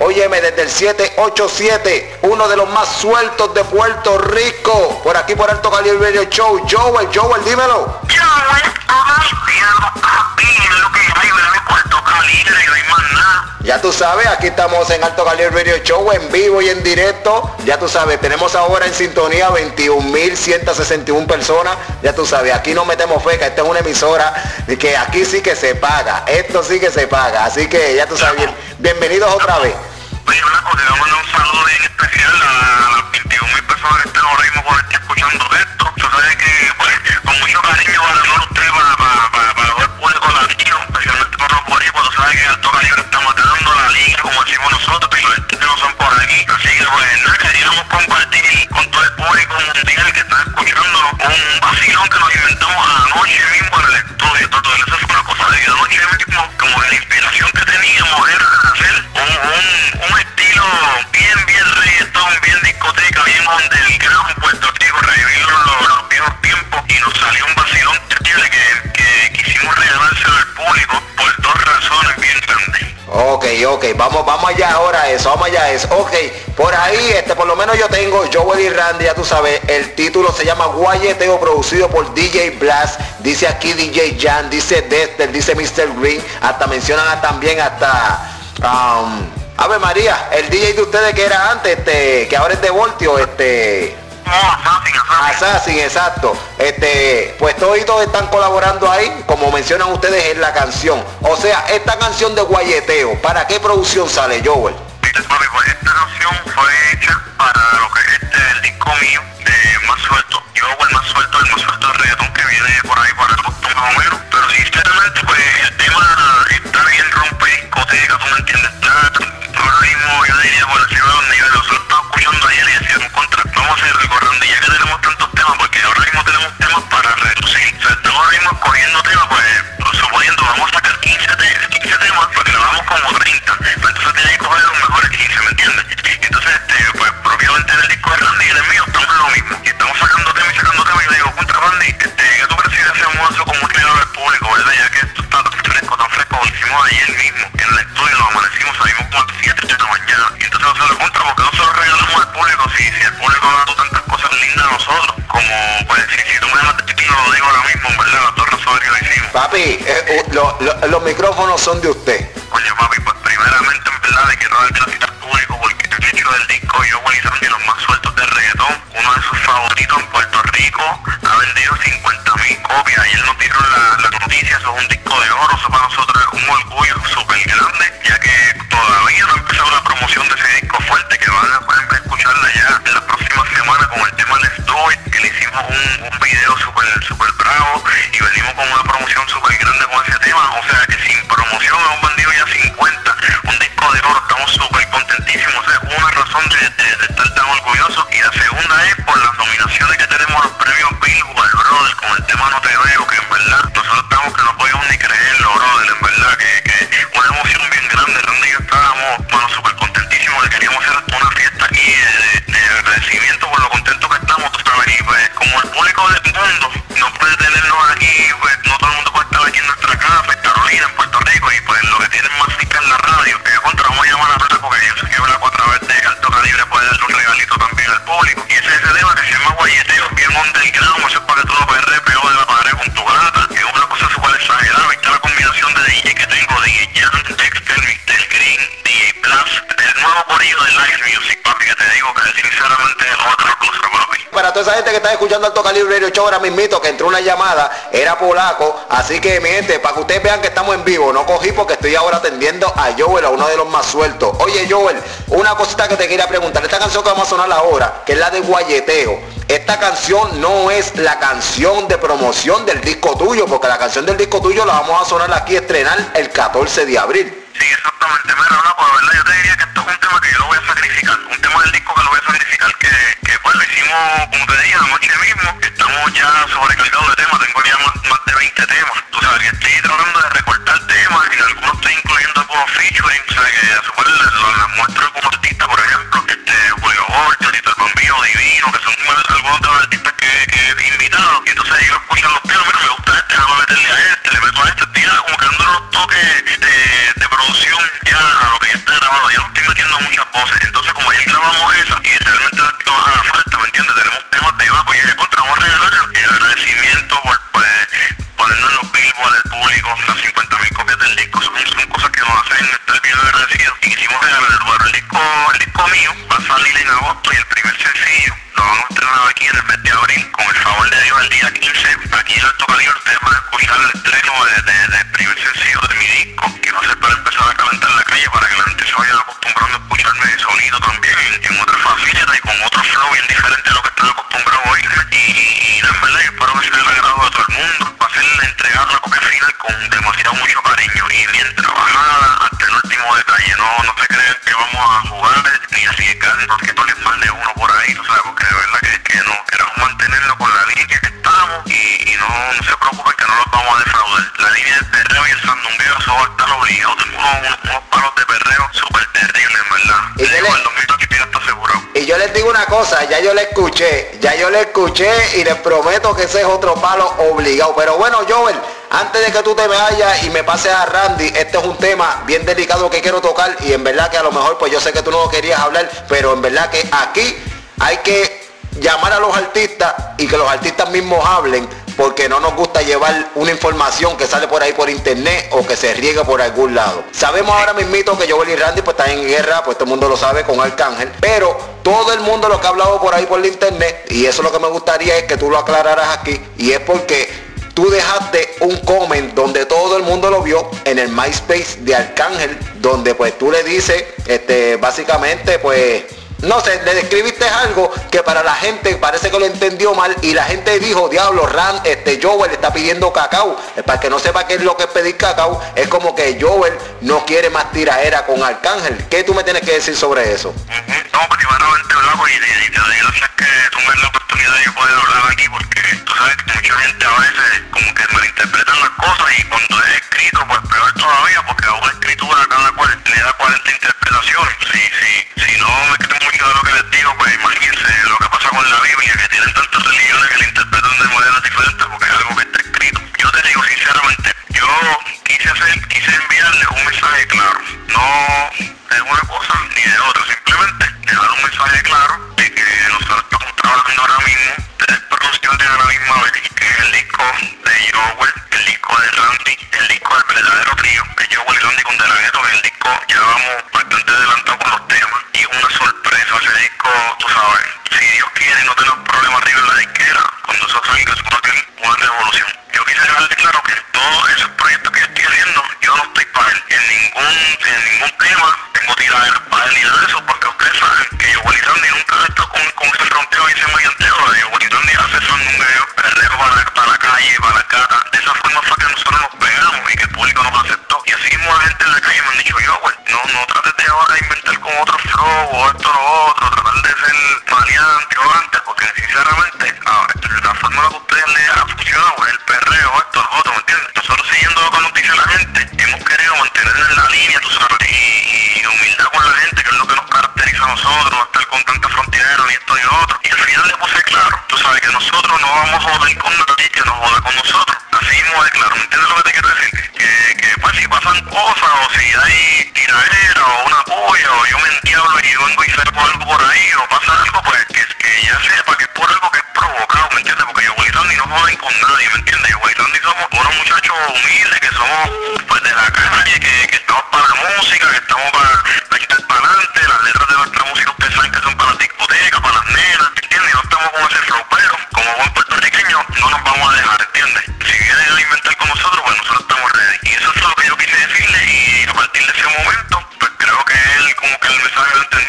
Óyeme, desde el 787, uno de los más sueltos de Puerto Rico. Por aquí por Alto Calibre Radio Show. Joel, Joel, dímelo. Ya tú sabes, aquí estamos en Alto Calibre Radio Show en vivo y en directo. Ya tú sabes, tenemos ahora en sintonía 21.161 personas. Ya tú sabes, aquí no metemos feca, esta es una emisora de que aquí sí que se paga. Esto sí que se paga. Así que ya tú sabes, bien, bienvenidos otra vez. Oye, una cosa, vamos a un saludo bien especial a las 21 mil personas que están ahora mismo por aquí escuchando Ok, vamos, vamos allá ahora eso, vamos allá a eso. Ok, por ahí, este, por lo menos yo tengo Joel y Randy, ya tú sabes, el título se llama Guayeteo, producido por DJ Blast, dice aquí DJ Jan, dice Dexter, dice Mr. Green, hasta mencionan también hasta, um, Ave María, el DJ de ustedes que era antes, este, que ahora es de Voltio, este, Assassin, Assassin. Exacto. Este, pues todos están colaborando ahí, como mencionan ustedes en la canción. O sea, esta canción de Guayeteo, ¿para qué producción sale, Joel? Pues esta canción fue hecha para lo que es este, el disco lo hicimos ayer mismo. En el estudio nos amanecimos, salimos como a las 7 de la mañana. Y entonces nosotros contra, porque no se lo regalamos al público si, si el público ha dado tantas cosas lindas a nosotros. Como, pues, si, si tú me dejas de tiro, lo digo ahora mismo, en verdad, dos razones que lo hicimos. Papi, eh, uh, lo- lo- los micrófonos son de usted. Oye papi, pues primeramente en verdad le quiero dar gracias al público porque el hecho del disco yo Willy Sandy, los más sueltos del reggaetón, uno de sus favoritos en Puerto Rico, ha vendido 50 mil copias, ayer nos dieron la, la noticia, eso es un disco de oro, eso para nosotros es un orgullo súper grande, ya que todavía no ha empezado la promoción escuchando Alto Calibre Radio Show ahora mismito, que entró una llamada, era polaco, así que mi gente, para que ustedes vean que estamos en vivo, no cogí porque estoy ahora atendiendo a Joel, a uno de los más sueltos. Oye Joel, una cosita que te quería preguntar, esta canción que vamos a sonar ahora, que es la de Guayeteo, esta canción no es la canción de promoción del disco tuyo, porque la canción del disco tuyo la vamos a sonar aquí, estrenar el 14 de abril. Sí, exactamente. Mira, no, pues verdad, yo te diría que esto es un tema que yo lo voy a sacrificar. Un tema del disco que lo voy a sacrificar, que, que pues lo hicimos, como te dije, anoche mismo. Estamos ya sobrecargados de temas, tengo ya más, de 20 temas. Tú sabes que estoy tratando de recortar temas y algunos estoy incluyendo algunos featuring. O sea, que a su vez les, les muestro algunos artistas, por ejemplo, este, Julio Borges, Tito el Bambino Divino, que son algunos de los artistas que, que he invitado. Y entonces ellos escuchan los temas, mira, me gusta este, déjame meterle a este, le meto a este, ya como que dando unos toques metiendo cosas. Entonces, como ayer grabamos esa y realmente no haga falta, ¿me entiendes? Tenemos temas de bajo y de contra, vamos a regalar el agradecimiento por pues, ponernos en los billboards del público, las 50 mil copias del disco. Son, son cosas que nos hacen estar bien agradecidos. Y quisimos regalar el, el disco, el disco mío va a salir en agosto y el primer sencillo lo vamos a estrenar aquí en el mes de abril. Con el favor de Dios, el día 15, aquí en Alto Calibre, ustedes van a escuchar el estreno del de, de primer sencillo de mi disco, yo le escuché, ya yo le escuché y les prometo que ese es otro palo obligado. Pero bueno, Joel, antes de que tú te vayas y me pases a Randy, este es un tema bien delicado que quiero tocar y en verdad que a lo mejor pues yo sé que tú no lo querías hablar, pero en verdad que aquí hay que llamar a los artistas y que los artistas mismos hablen porque no nos gusta llevar una información que sale por ahí por internet o que se riegue por algún lado. Sabemos ahora mismito que Joel y Randy pues están en guerra, pues todo el mundo lo sabe con Arcángel, pero todo el mundo lo que ha hablado por ahí por internet, y eso es lo que me gustaría es que tú lo aclararas aquí, y es porque tú dejaste un comment donde todo el mundo lo vio en el MySpace de Arcángel, donde pues tú le dices, este, básicamente pues no sé, le describiste algo que para la gente parece que lo entendió mal y la gente dijo, diablo, Ran, este Joel está pidiendo cacao. Para que no sepa qué es lo que es pedir cacao, es como que Joel no quiere más tiraera con Arcángel. ¿Qué tú me tienes que decir sobre eso? No, primeramente, Blanco, y, y, y te doy que tú me la oportunidad de poder hablar aquí, porque tú sabes que mucha gente a veces como que malinterpretan las cosas y cuando es escrito, pues peor todavía, porque una escritura cada cual le da 40 interpretaciones. Si, si, si no me creen mucho de lo que les digo, pues imagínense lo que pasa con la Biblia, que tienen tantas religiones que la interpretan de ningún tema, tengo él ni nada de eso, porque ustedes saben que yo Randy nunca ha estado con, con ese fronteo y ese maleanteo, yo Randy hace sandungueo, perreo para, para la calle, para la cata, de esa forma fue que nosotros nos pegamos y que el público nos aceptó, y así mismo la gente en la calle me han dicho, yo, güey, no, no trates de ahora inventar con otro flow o esto o lo otro, tratar de ser maleante o antes, porque sinceramente, ah, la fórmula que a ustedes les ha el perreo, esto, lo otro, ¿me entiendes? Nosotros siguiendo lo que nos dice la gente, hemos querido mantenernos en la línea, tú sabes, y, y humildad con la gente, que es lo que nos caracteriza a nosotros, no estar con tanta frontera ni esto y otro. Y al final le puse claro, tú sabes que nosotros no vamos a joder con nadie que nos joda con nosotros. Así de claro, ¿me entiendes lo que te quiero decir? Que, que pues si pasan cosas o si hay tiradera o una polla o yo me endiablo y vengo y salgo algo por ahí o pasa algo, pues que, que ya sepa que es por algo que es provocado, ¿me entiendes? Porque yo Willy Randy no joden con nadie, ¿me entiendes? Yo Randy somos unos muchachos humildes que somos pues de la calle, que, que estamos para la música, que estamos para, para para adelante, las letras de nuestra música ustedes saben que son para Como buen puertorriqueño no nos vamos a dejar, ¿entiendes? Si vienen a inventar con nosotros, pues nosotros estamos ready. Y eso es lo que yo quise decirle y a partir de ese momento, pues creo que él como que el mensaje lo entendió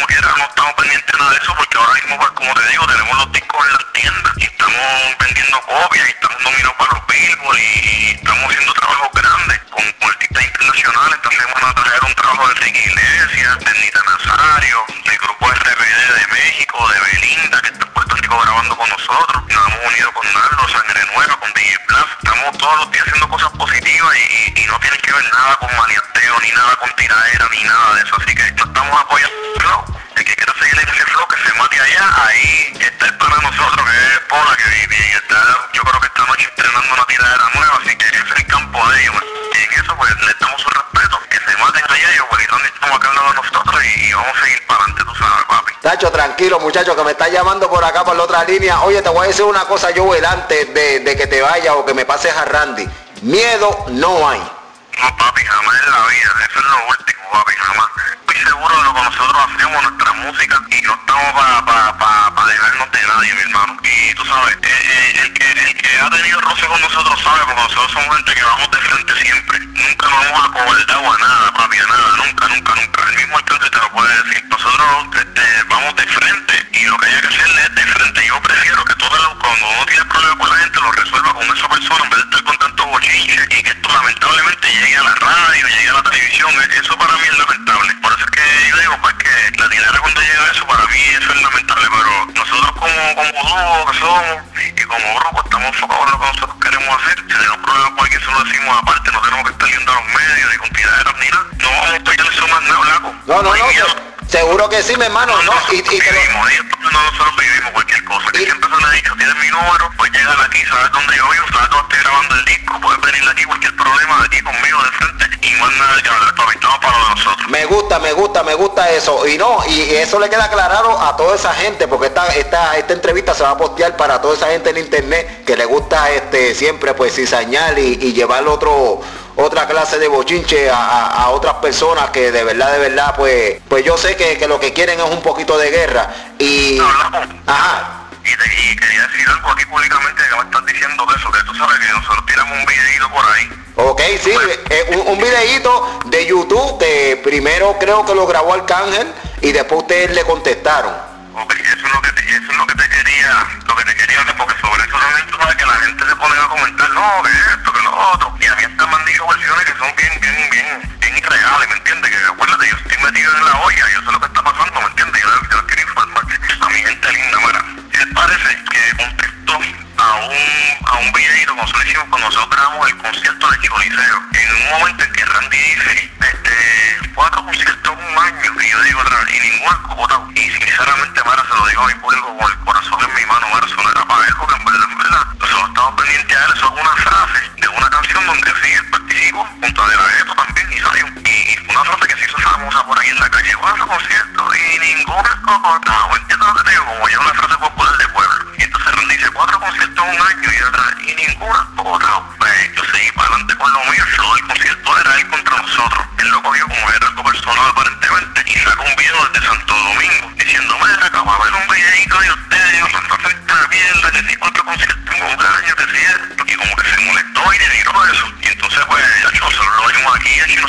como quiera no estamos pendientes de eso porque ahora mismo, pues, como te digo, tenemos los discos en las tiendas y estamos vendiendo copias y estamos nominados para los Billboard y, estamos haciendo trabajos grandes con, con artistas internacionales. También van a traer un trabajo de Ricky Iglesias, de Nita Nazario, del grupo RB de México, de Belinda, que está en Puerto Rico grabando con nosotros. Nos hemos unido con Nardo, Sangre Nueva, con DJ Plus. Estamos todos los días haciendo cosas positivas y, no tienen que ver nada con maniateo, ni nada con tiradera, ni nada de eso. Así que no estamos apoyando el. El que quiera seguir en ese flow, que se mate allá, ahí está el para nosotros, que es Pola, que vive. Está, yo creo que esta noche estrenando una tiradera nueva, así que es el campo de ellos. Y en eso, pues, le damos un respeto. Que se maten allá y, pues, y estamos acá hablando nosotros y vamos a seguir Tacho, tranquilo, muchacho, que me está llamando por acá por la otra línea. Oye, te voy a decir una cosa, Joel, antes de, de que te vaya o que me pases a Randy. Miedo no hay. No, papi, jamás en la vida. Eso es lo último, papi, jamás. Estoy seguro de lo que nosotros hacemos, nuestra música, y no estamos para pa, pa, pa dejarnos de nadie, mi hermano. Y tú sabes, eh, eh, el, que, el que ha tenido roce con nosotros sabe, porque nosotros somos gente que vamos de frente siempre. Nunca nos vamos a cobardar a nada, papi, a nada, nunca, nunca, nunca. Lo decimos aparte. No tenemos que estar yendo a los medios ni con tiraderas ni nada. No vamos a pelear eso más nada, blanco. No, Seguro que sí, mi hermano, no. Y, y te lo- vivimos, ellos no nosotros vivimos cualquier cosa. Que Y- siempre se le ha dicho, tienes mi número, pues llegar aquí, sabes dónde yo vivo, sabes dónde estoy grabando el disco, puedes venir aquí, cualquier problema aquí conmigo de frente y más nada que hablar, para de nosotros. Gusta, me gusta, me gusta eso. Y no, y eso le queda claro a toda esa gente, porque esta, esta, esta entrevista se va a postear para toda esa gente en internet que le gusta este siempre pues cizañar y, y llevar otro otra clase de bochinche a, otras personas que de verdad, de verdad, pues, pues yo sé que, que lo que quieren es un poquito de guerra. Y. Ajá. Y, te- y quería decir algo aquí públicamente que me estás diciendo de eso, que tú sabes que nosotros tiramos un videito por ahí. Ok, sí, eh, un, un videíto de YouTube que primero creo que lo grabó Arcángel y después ustedes le contestaron. Ok, eso es lo que te, eso es lo que te quería, lo que te quería hablar, porque sobre eso también tú sabes que la gente se pone a comentar, no, que esto, que lo otro, y a mí han dicho versiones que son bien, bien, bien, bien irreales, ¿me entiendes? Que acuérdate, yo estoy metido en la olla, yo sé lo que está pasando, ¿me entiendes? Yo, yo quiero informar a mi gente linda, mira, él parece que contestó a un, a un videito con hicimos cuando nosotros grabamos el concierto de Choliseo, en un momento en que Randy dice, este, cuatro conciertos en un año, y yo digo otra vez, y ningún acogotado, y sinceramente, Mara, se lo digo a mi público con el corazón en mi mano, Mara,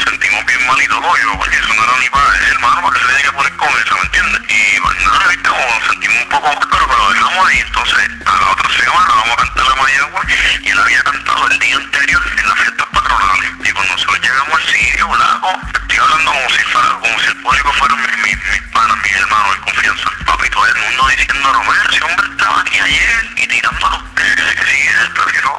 nos sentimos bien mal y todo, yo, porque eso no era ni para el hermano, porque se tiene que poner con eso, ¿me entiendes? Y pues nada, viste, como nos sentimos un poco pero, pero lo dejamos ahí, entonces, a la otra semana vamos a cantar la Mayagua, y él había cantado el día anterior en las fiestas patronales, y cuando nosotros llegamos al sitio, blanco, estoy hablando como si fuera, como si el público fuera mi, mi, mis panas, mis hermanos de confianza, papi, todo el mundo diciendo, Romero, ese hombre estaba aquí ayer, y tirando a ustedes, que si él prefiero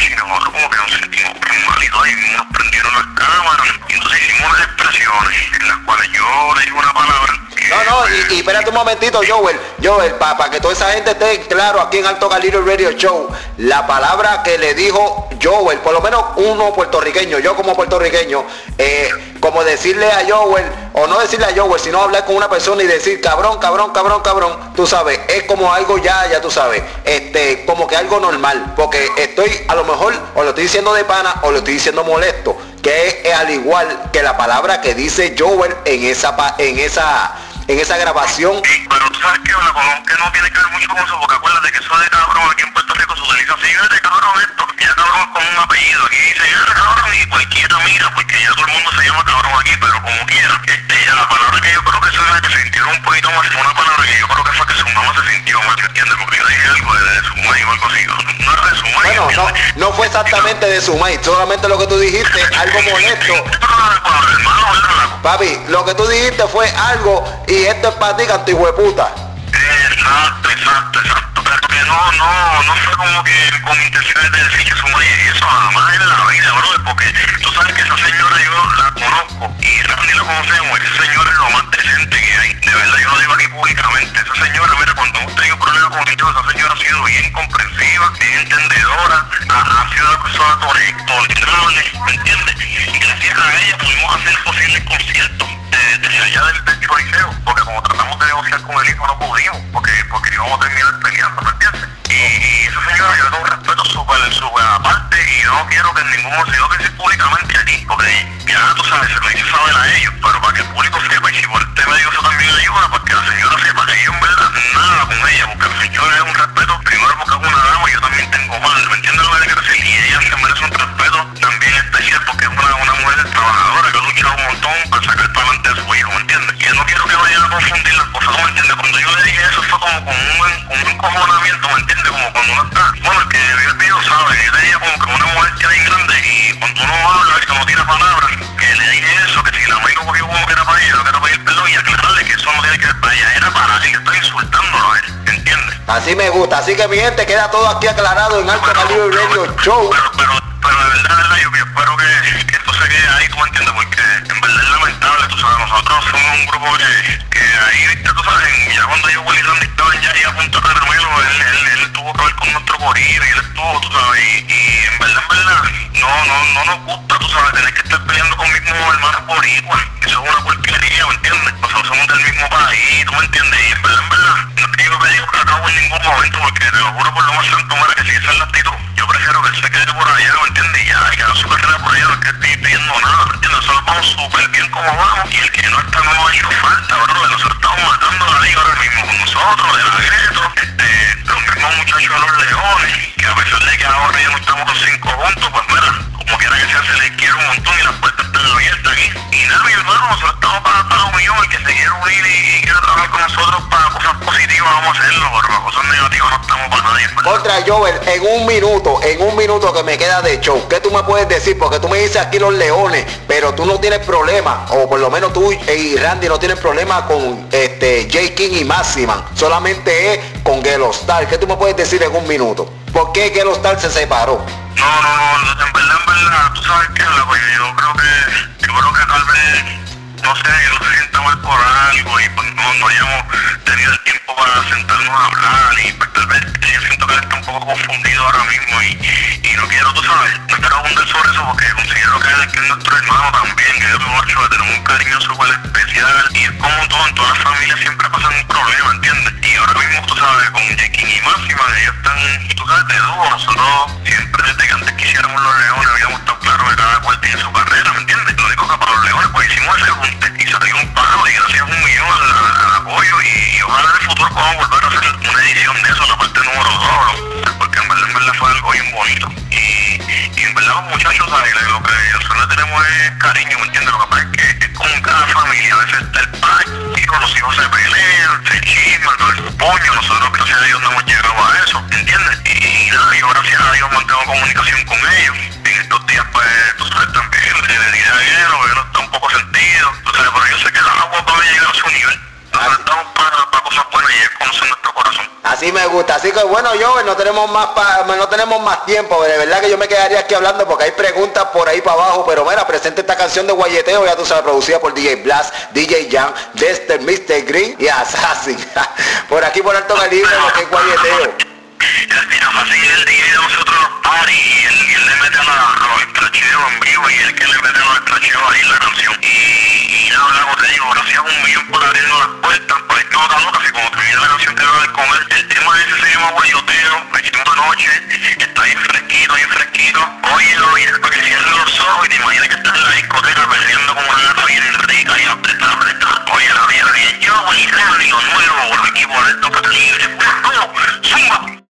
aquí nosotros como que nos sentimos bien malitos y nos prendieron las cámaras, y entonces hicimos unas expresiones, en las cuales yo le digo una palabra, No, no, y, y espérate un momentito, Joel. Joel, para que toda esa gente esté claro aquí en Alto Calibre Radio Show, la palabra que le dijo Joel, por lo menos uno puertorriqueño, yo como puertorriqueño, eh, como decirle a Joel, o no decirle a Joel, sino hablar con una persona y decir cabrón, cabrón, cabrón, cabrón, tú sabes, es como algo ya, ya tú sabes, este, como que algo normal, porque estoy a lo mejor, o lo estoy diciendo de pana, o lo estoy diciendo molesto, que es, es al igual que la palabra que dice Joel en esa, pa- en esa, en esa grabación pero tú sabes que colón que no tiene que ver mucho con eso, porque acuérdate que eso de cabrón aquí en Puerto Rico se utiliza así, de cabrón esto, ya cabrón con un apellido, aquí dice ya cabrón y cualquiera mira, porque ya todo el mundo se llama cabrón aquí, pero como quiera, este, ya la palabra que yo creo que la que se sintieron un poquito más, fue una palabra que yo creo que fue que su mamá se sintió mal, ¿entiendes? Porque yo dije algo de, su maíz o algo así, no maíz, Bueno, no, no fue exactamente de su maíz, solamente lo que tú dijiste, algo molesto. Papi, lo que tú dijiste fue algo y esto es para ti, canto puta. Exacto, exacto, exacto. Pero que no, no, no fue como que con intenciones de decir que su madre eso jamás en la vida, brother, porque tú sabes que esa señora yo la conozco y Randy la conocemos, esa señora es lo más decente que hay, de verdad yo lo digo aquí públicamente, esa señora, tenido problemas ellos, esa señora ha sido bien comprensiva, bien entendedora, ha, sido una persona tolerable, ¿me entiendes? Y gracias a ella pudimos hacer posibles conciertos de, de allá del, del Choliseo, porque como tratamos de negociar con el hijo no pudimos, porque, porque íbamos a terminar peleando, ¿me entiendes? Y, esa señora yo tengo un respeto súper, súper aparte y yo no quiero que en ningún momento, que decir públicamente aquí, porque ya tú sabes, se lo hice saber a ellos, pero para que el público sepa, y si por este medio eso también ayuda, para que la señora sepa que yo en verdad nada con ella, porque la señora es un respeto, primero porque es una dama y yo también tengo madre, ¿me entiendes lo que quiero decir? Y ella se merece un respeto bueno, el que vio el video sabe, yo le dije como que una mujer que es grande y cuando uno habla y no tira palabras, que le dije eso, que si la mujer lo cogió como que era para ella, lo que era para pedir perdón y aclararle que eso no tiene que ver para ella, era para él, está insultándolo a él, ¿entiendes? Así me gusta, así que mi gente queda todo aquí aclarado en Alto Calibre Radio Show. Pero, pero, pero de verdad, de verdad, yo, yo espero que, que esto se quede ahí, tú me entiendes, porque en verdad es lamentable, tú sabes, nosotros somos un grupo que, que ahí, corillo y él estuvo, tú sabes, y, en verdad, en verdad, no, no, no nos gusta, tú sabes, tener que estar peleando con mismos hermanos boricua, eso es una porquería, ¿me entiendes? Nosotros somos del mismo país, tú me entiendes, y en verdad, en verdad, no es que yo pedí cacao en ningún momento, porque te lo juro por lo más santo, mira, que si esa es la actitud, yo prefiero que él se quede por allá, ¿me entiendes? Y ya, que haga su carrera por allá, no que estoy pidiendo nada, ¿me entiendes? Nosotros vamos súper bien como vamos, y el que no está no ha hecho falta, bro, nosotros estamos matando la liga ahora mismo con nosotros, de la Greto, este, los mismos muchachos de los Leones, que a pesar de que ahora ya no estamos los cinco juntos, pues mira, como quiera que sea, se les quiere un montón y las puertas están abiertas aquí. Y nada, mi hermano, nosotros estamos para, la unión, el que se quiere unir y, y nosotros para cosas positivas, vamos a hacerlo, pero para cosas negativas no estamos para nadie. Contra Joel, en un minuto, en un minuto que me queda de show, ¿qué tú me puedes decir? Porque tú me dices aquí los leones, pero tú no tienes problema, o por lo menos tú y Randy no tienen problema con este J. King y Maximan, solamente es con Gelo Star. ¿Qué tú me puedes decir en un minuto? ¿Por qué Gelo Star se separó? No, no, no, en verdad, en verdad, tú sabes que yo, creo que, yo creo que tal vez, no sé, yo no se sienta mal por no, hayamos tenido el tiempo para sentarnos a hablar y pues tal vez yo siento que él está un poco confundido ahora mismo y, y no quiero, tú sabes, no quiero abundar sobre eso porque considero que que es nuestro hermano también, que es un ocho, tenemos un cariño súper especial y es como todo, en todas las familias siempre pasan un problema, ¿entiendes? Y ahora mismo, tú sabes, con Jekin y Máxima, ellos están, tú sabes, de dúo, nosotros siempre desde que antes quisiéramos los leones habíamos estado claro que cada cual tiene su carrera, ¿me entiendes? Lo único que para los leones pues hicimos ese junte y salió un pago y gracias un millón y, y ojalá en el futuro podamos volver a hacer una edición de eso, la parte número 2, porque en verdad, en verdad fue algo bien bonito. Y, y en verdad los muchachos, ¿sabes? Lo que nosotros tenemos es cariño, ¿me entiendes? Lo que pasa es que es como cada familia, a veces está el padre, hijo, los hijos se pelean, se chisman, el puño, nosotros gracias a Dios no hemos llegado a eso, ¿entiendes? Y nada, yo gracias a Dios mantengo comunicación con ellos. En estos días, pues, tú sabes, también le, dije a que no está un poco sentido, tú sabes, pero yo sé que el agua va a llegar a su nivel. Nosotros estamos para, para cosas buenas y ellos conocen nuestro corazón. Así me gusta, así que bueno Joel, no tenemos más pa- no tenemos más tiempo, de verdad que yo me quedaría aquí hablando porque hay preguntas por ahí para abajo, pero mira, presente esta canción de Guayeteo, ya tú sabes, producida por DJ Blast, DJ Jan, Dexter, Mr. Green y Assassin. por aquí por alto calibre, lo que es Guayeteo. El DJ de nosotros y el le mete a los estracheos en vivo y el que le mete a los estracheos ahí la canción. Y, y nada, luego te digo, gracias un millón por abrirnos las puertas, por esta otra nota, que cuando termine la canción te va a ver con él. El tema de ese se llama me de noche, está bien fresquito, bien fresquito, óyelo y después que cierres los ojos y te imaginas que estás en la discoteca perdiendo como una gata bien rica y apreta, apreta, óyelo, óyelo bien. Yo voy a ir nuevo por aquí por esto que libre. ¡Zumba!